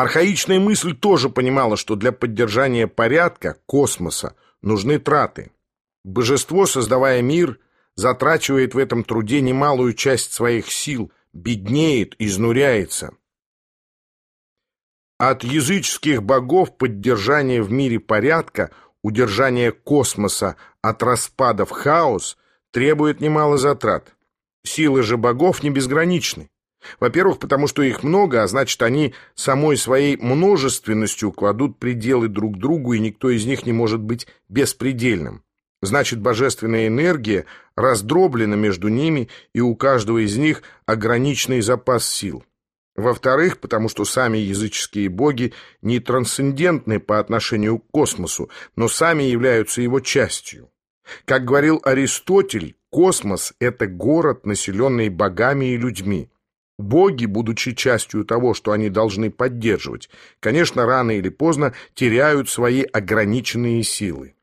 Архаичная мысль тоже понимала, что для поддержания порядка, космоса, нужны траты. Божество, создавая мир, затрачивает в этом труде немалую часть своих сил, беднеет, изнуряется. От языческих богов поддержание в мире порядка, удержание космоса от распада в хаос требует немало затрат. Силы же богов не безграничны. Во-первых, потому что их много, а значит, они самой своей множественностью кладут пределы друг другу, и никто из них не может быть беспредельным. Значит, божественная энергия раздроблена между ними, и у каждого из них ограниченный запас сил. Во-вторых, потому что сами языческие боги не трансцендентны по отношению к космосу, но сами являются его частью. Как говорил Аристотель, космос — это город, населенный богами и людьми. Боги, будучи частью того, что они должны поддерживать, конечно, рано или поздно теряют свои ограниченные силы.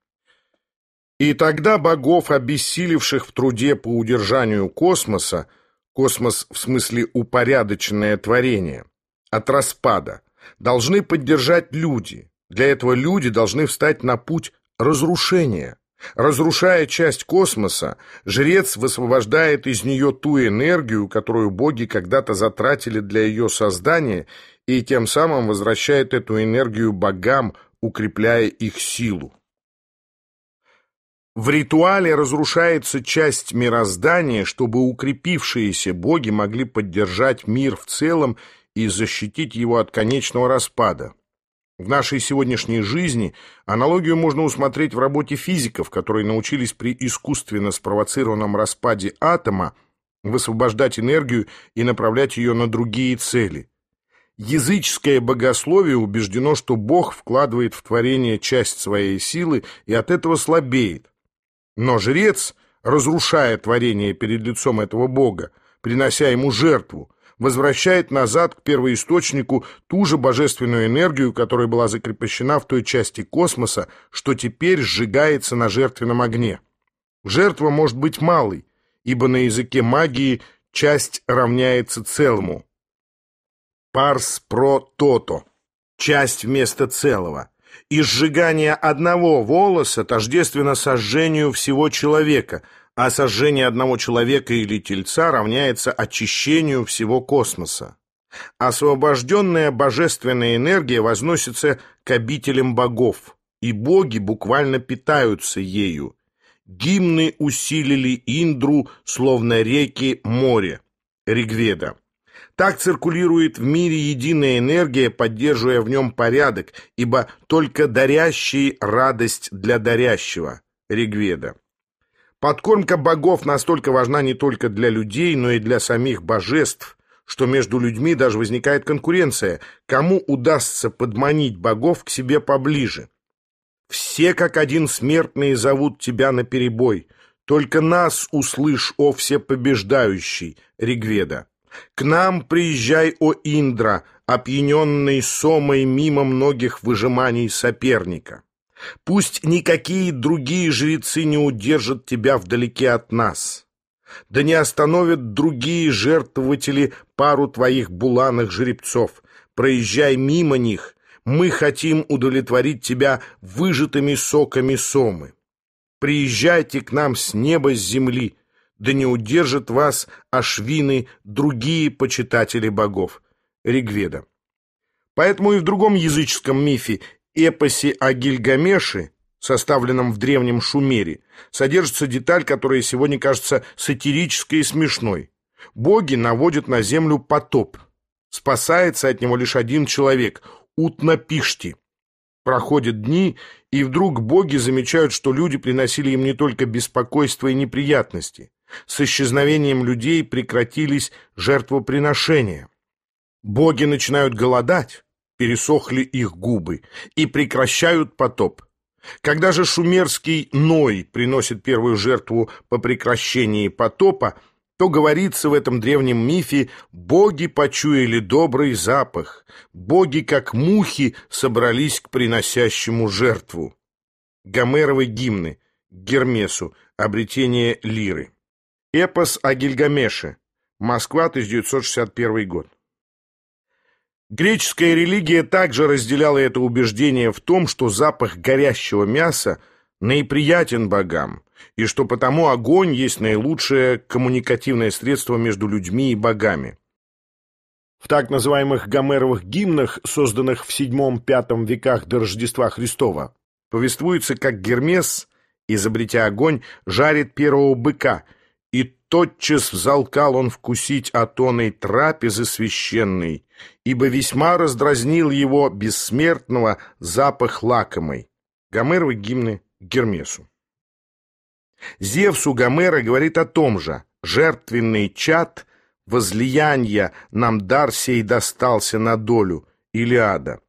И тогда богов, обессилевших в труде по удержанию космоса, космос в смысле упорядоченное творение, от распада, должны поддержать люди. Для этого люди должны встать на путь разрушения. Разрушая часть космоса, жрец высвобождает из нее ту энергию, которую боги когда-то затратили для ее создания, и тем самым возвращает эту энергию богам, укрепляя их силу. В ритуале разрушается часть мироздания, чтобы укрепившиеся боги могли поддержать мир в целом и защитить его от конечного распада. В нашей сегодняшней жизни аналогию можно усмотреть в работе физиков, которые научились при искусственно спровоцированном распаде атома высвобождать энергию и направлять ее на другие цели. Языческое богословие убеждено, что Бог вкладывает в творение часть своей силы и от этого слабеет. Но жрец, разрушая творение перед лицом этого Бога, принося ему жертву, возвращает назад к первоисточнику ту же божественную энергию, которая была закрепощена в той части космоса, что теперь сжигается на жертвенном огне. Жертва может быть малой, ибо на языке магии часть равняется целому. Парс про тото. Часть вместо целого. И сжигание одного волоса тождественно сожжению всего человека – а сожжение одного человека или тельца равняется очищению всего космоса. Освобожденная божественная энергия возносится к обителям богов, и боги буквально питаются ею. Гимны усилили Индру, словно реки море. Ригведа. Так циркулирует в мире единая энергия, поддерживая в нем порядок, ибо только дарящий радость для дарящего. Ригведа. Подкормка богов настолько важна не только для людей, но и для самих божеств, что между людьми даже возникает конкуренция, кому удастся подманить богов к себе поближе. Все как один смертные зовут тебя на перебой. Только нас услышь, о всепобеждающий, Ригведа. К нам приезжай, о Индра, опьяненный сомой мимо многих выжиманий соперника. Пусть никакие другие жрецы не удержат тебя вдалеке от нас. Да не остановят другие жертвователи пару твоих буланых жеребцов. Проезжай мимо них. Мы хотим удовлетворить тебя выжатыми соками сомы. Приезжайте к нам с неба, с земли, да не удержат вас ашвины другие почитатели богов. Ригведа. Поэтому и в другом языческом мифе эпосе о Гильгамеше, составленном в древнем Шумере, содержится деталь, которая сегодня кажется сатирической и смешной. Боги наводят на землю потоп. Спасается от него лишь один человек – Утнапишти. Проходят дни, и вдруг боги замечают, что люди приносили им не только беспокойство и неприятности. С исчезновением людей прекратились жертвоприношения. Боги начинают голодать пересохли их губы, и прекращают потоп. Когда же шумерский Ной приносит первую жертву по прекращении потопа, то говорится в этом древнем мифе «боги почуяли добрый запах, боги, как мухи, собрались к приносящему жертву». Гомеровы гимны, Гермесу, обретение лиры. Эпос о Гильгамеше, Москва, 1961 год. Греческая религия также разделяла это убеждение в том, что запах горящего мяса наиприятен богам, и что потому огонь есть наилучшее коммуникативное средство между людьми и богами. В так называемых гомеровых гимнах, созданных в VII-V веках до Рождества Христова, повествуется, как Гермес, изобретя огонь, жарит первого быка, и тотчас взалкал он вкусить отоной трапезы священной, ибо весьма раздразнил его бессмертного запах лакомый. Гомеровы гимны Гермесу. Зевсу Гомера говорит о том же. Жертвенный чад возлияния нам дар сей достался на долю, Илиада.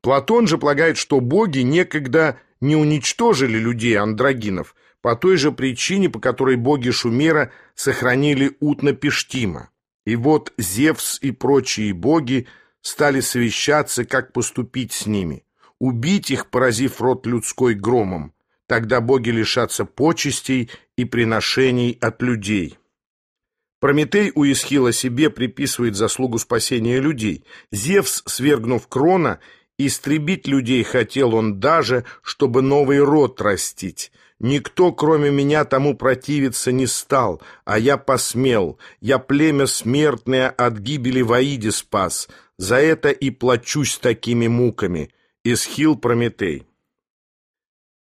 Платон же полагает, что боги некогда не уничтожили людей андрогинов по той же причине, по которой боги Шумера сохранили Утна-Пештима. И вот Зевс и прочие боги стали совещаться, как поступить с ними. Убить их, поразив род людской громом. Тогда боги лишатся почестей и приношений от людей. Прометей у Исхила себе приписывает заслугу спасения людей. Зевс, свергнув Крона, истребить людей хотел он даже, чтобы новый род растить. Никто, кроме меня, тому противиться не стал, а я посмел. Я племя смертное от гибели Ваиди спас. За это и плачусь такими муками. Исхил Прометей.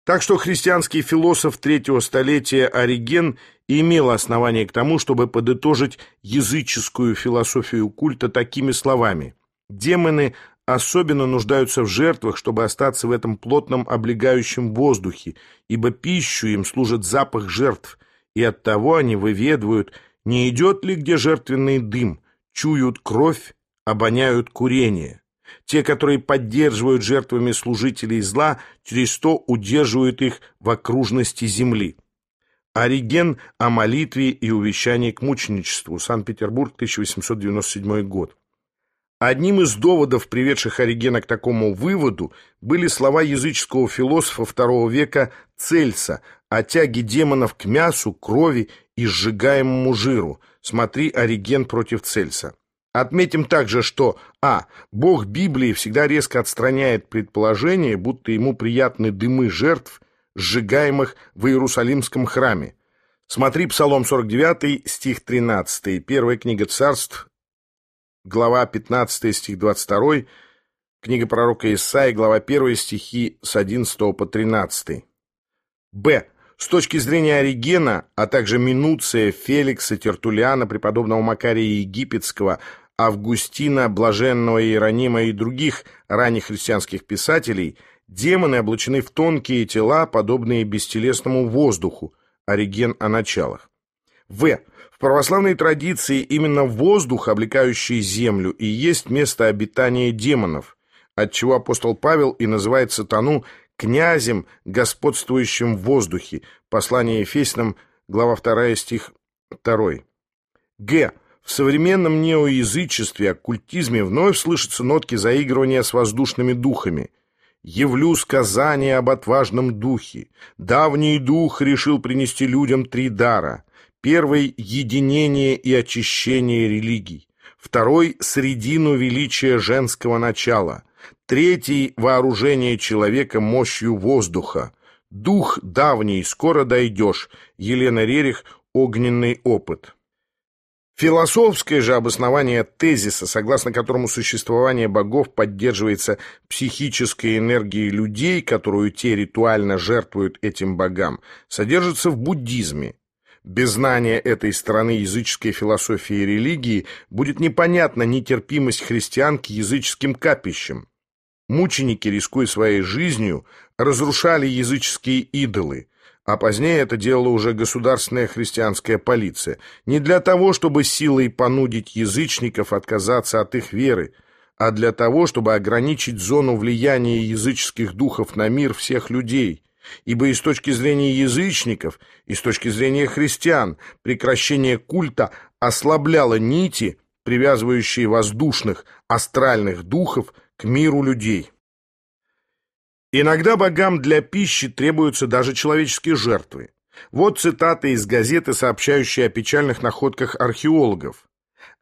Так что христианский философ третьего столетия Ориген имел основание к тому, чтобы подытожить языческую философию культа такими словами. Демоны особенно нуждаются в жертвах, чтобы остаться в этом плотном облегающем воздухе, ибо пищу им служит запах жертв, и оттого они выведывают, не идет ли где жертвенный дым, чуют кровь, обоняют курение. Те, которые поддерживают жертвами служителей зла, через то удерживают их в окружности земли. Ориген о молитве и увещании к мученичеству. Санкт-Петербург, 1897 год. Одним из доводов, приведших Оригена к такому выводу, были слова языческого философа II века Цельса о тяге демонов к мясу, крови и сжигаемому жиру. Смотри Ориген против Цельса. Отметим также, что а. Бог Библии всегда резко отстраняет предположение, будто ему приятны дымы жертв, сжигаемых в Иерусалимском храме. Смотри Псалом 49, стих 13, первая книга царств, глава 15, стих 22, книга пророка Исаи, глава 1, стихи с 11 по 13. Б. С точки зрения Оригена, а также Минуция, Феликса, Тертулиана, преподобного Макария Египетского – Августина, Блаженного Иеронима и других ранних христианских писателей, демоны облачены в тонкие тела, подобные бестелесному воздуху, ориген о началах. В. Православной традиции именно воздух, облекающий землю, и есть место обитания демонов, отчего апостол Павел и называет сатану князем, господствующим в воздухе. Послание Ефесянам, глава 2, стих 2. Г. В современном неоязычестве, оккультизме вновь слышатся нотки заигрывания с воздушными духами. «Явлю сказание об отважном духе. Давний дух решил принести людям три дара. Первый — единение и очищение религий. Второй — средину величия женского начала. Третий — вооружение человека мощью воздуха. Дух давний, скоро дойдешь. Елена Рерих «Огненный опыт». Философское же обоснование тезиса, согласно которому существование богов поддерживается психической энергией людей, которую те ритуально жертвуют этим богам, содержится в буддизме. Без знания этой стороны языческой философии и религии будет непонятна нетерпимость христиан к языческим капищам. Мученики, рискуя своей жизнью, разрушали языческие идолы – а позднее это делала уже государственная христианская полиция, не для того, чтобы силой понудить язычников отказаться от их веры, а для того, чтобы ограничить зону влияния языческих духов на мир всех людей. Ибо и с точки зрения язычников, и с точки зрения христиан прекращение культа ослабляло нити, привязывающие воздушных, астральных духов к миру людей. Иногда богам для пищи требуются даже человеческие жертвы. Вот цитата из газеты, сообщающая о печальных находках археологов.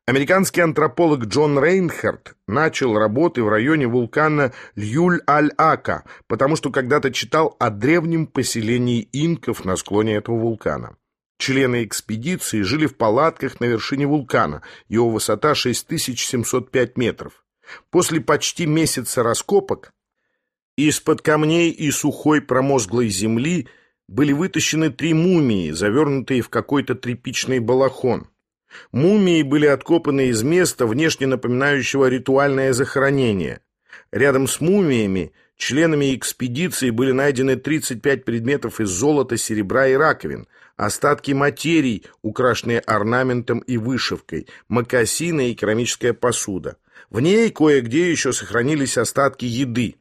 Американский антрополог Джон Рейнхард начал работы в районе вулкана Льюль-Аль-Ака, потому что когда-то читал о древнем поселении инков на склоне этого вулкана. Члены экспедиции жили в палатках на вершине вулкана, его высота 6705 метров. После почти месяца раскопок из-под камней и сухой промозглой земли были вытащены три мумии, завернутые в какой-то тряпичный балахон. Мумии были откопаны из места, внешне напоминающего ритуальное захоронение. Рядом с мумиями членами экспедиции были найдены 35 предметов из золота, серебра и раковин, остатки материй, украшенные орнаментом и вышивкой, мокасины и керамическая посуда. В ней кое-где еще сохранились остатки еды.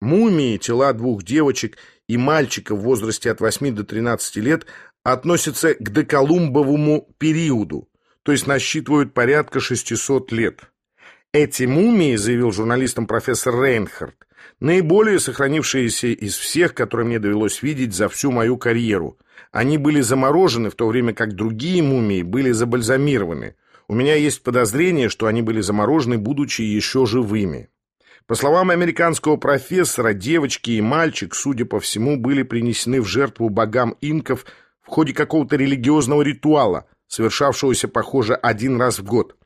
Мумии, тела двух девочек и мальчика в возрасте от 8 до 13 лет относятся к доколумбовому периоду, то есть насчитывают порядка 600 лет. Эти мумии, заявил журналистам профессор Рейнхард, наиболее сохранившиеся из всех, которые мне довелось видеть за всю мою карьеру. Они были заморожены, в то время как другие мумии были забальзамированы. У меня есть подозрение, что они были заморожены, будучи еще живыми. По словам американского профессора, девочки и мальчик, судя по всему, были принесены в жертву богам инков в ходе какого-то религиозного ритуала, совершавшегося, похоже, один раз в год.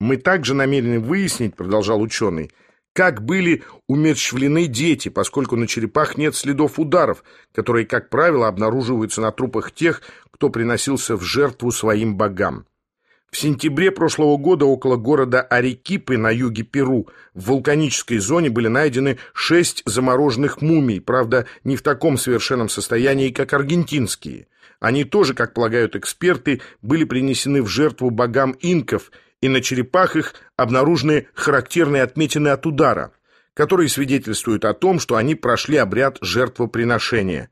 «Мы также намерены выяснить, — продолжал ученый, — как были умерщвлены дети, поскольку на черепах нет следов ударов, которые, как правило, обнаруживаются на трупах тех, кто приносился в жертву своим богам. В сентябре прошлого года около города Арекипы на юге Перу в вулканической зоне были найдены шесть замороженных мумий, правда, не в таком совершенном состоянии, как аргентинские. Они тоже, как полагают эксперты, были принесены в жертву богам инков, и на черепах их обнаружены характерные отметины от удара, которые свидетельствуют о том, что они прошли обряд жертвоприношения.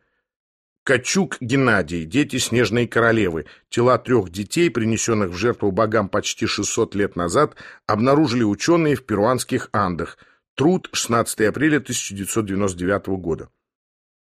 Качук Геннадий, дети Снежной Королевы. Тела трех детей, принесенных в жертву богам почти 600 лет назад, обнаружили ученые в перуанских Андах. Труд 16 апреля 1999 года.